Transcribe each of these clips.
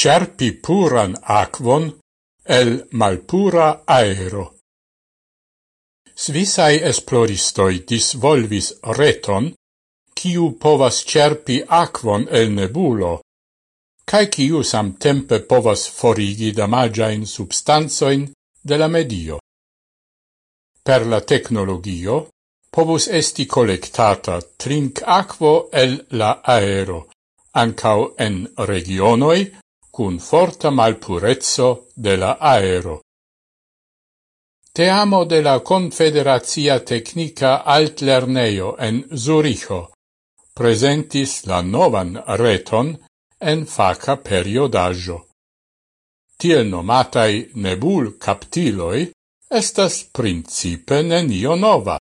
cerpi puran aquon el malpura aero. Svisai esploristoi disvolvis reton, kiu povas cerpi aquon el nebulo, cae kiu samtempe povas forigi damagiain substanzoin de la medio. Per la tecnologio povus esti collectata trinc aquo el la aero, ancau en regionoi cun forta malpurezzo de la aero. Te amo de la Confederazia Tecnica Altlerneo en Zuricho presentis la novan reton en faca periodaggio. Tiel nomatai nebul captiloi estas principe nenio nova.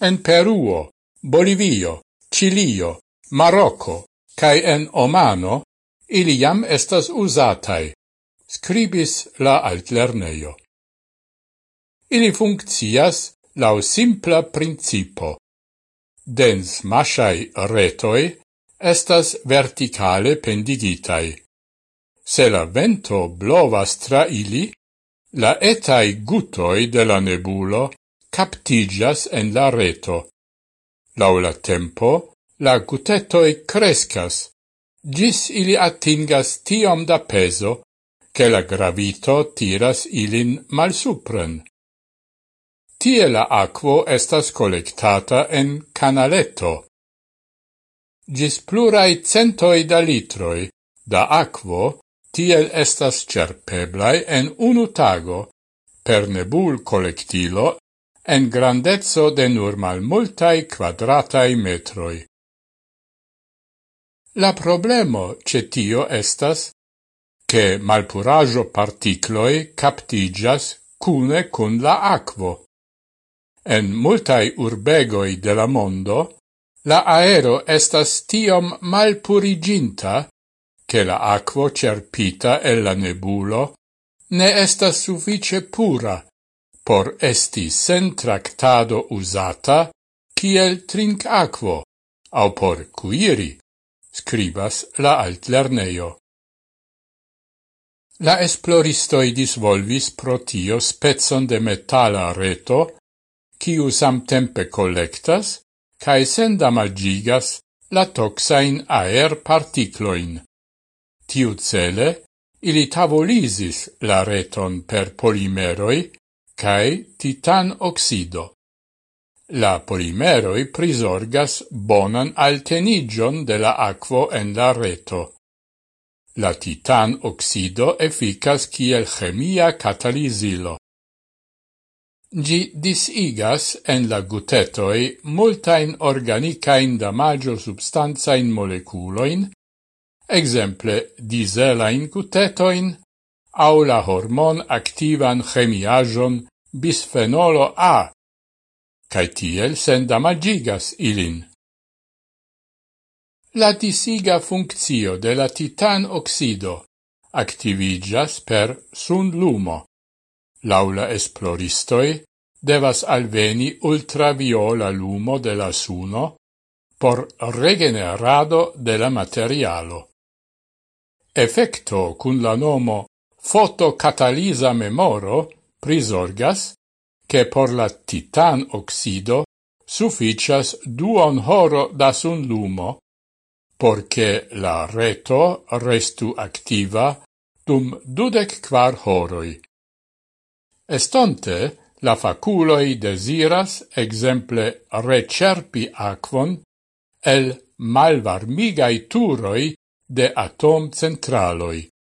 En Peruo, Bolivio, Cilio, Marocco, cae en Omano Ili jam estas usatai, scribis la altlerneio. Ili funccias lau simpla principo. Dens mashai retoi estas verticale pendigitai. Se la vento blovas tra ili, la etai gutoi de la nebulo captigias en la reto. Lau la tempo, la gutetoi crescas, gis ili atingas tiom da peso, che la gravito tiras ilin malsupren. Tie la aquo estas collectata en canaletto. Gis plurai centoi da litroi da aquo tiel estas cerpeblai en unu tago per nebul collectilo en grandezzo de nur malmultai quadratai metroi. La problemo ce tio estas che malpurajo particloi captigas cune cun la aquo. En multai urbegoi de la mondo, la aero estas tiom malpuriginta che la aquo cerpita e la nebulo ne estas suffice pura por esti sen tractado usata kiel trinc aquo, au por cuiri scribas la altlerneio. La esploristoi disvolvis pro tio spezon de metala reto, kiu samtempe collectas, cae sendamagigas la toxain aer particloin. Tiu cele, ili tavolisis la reton per polimeroi cae titan oxido. La polimeroi prisorgas bonan altenigion de la aquo en la reto. La titan oxido efficas kiel chemia catalisilo. Gi disigas en la gutetoi multain organicain damagio substanzain moleculoin, exemple diselain gutetoin, au la hormon activan chemiajon bisfenolo A cae tiel sendamagigas ilin. La disiga funccio de la titan oxido activigas per sun lumo. Laula esploristoi devas alveni ultraviola lumo de la suno por regenerado de la materialo. Effecto cun la nomo fotocatalisa memoro prisorgas che por la titan oxido sufficias duon horo da sun lumo, porche la reto restu activa dum dudec quar horoi. Estonte, la faculoi desiras, exemple, recerpi aquon el malvarmigai turoi de atom centraloi.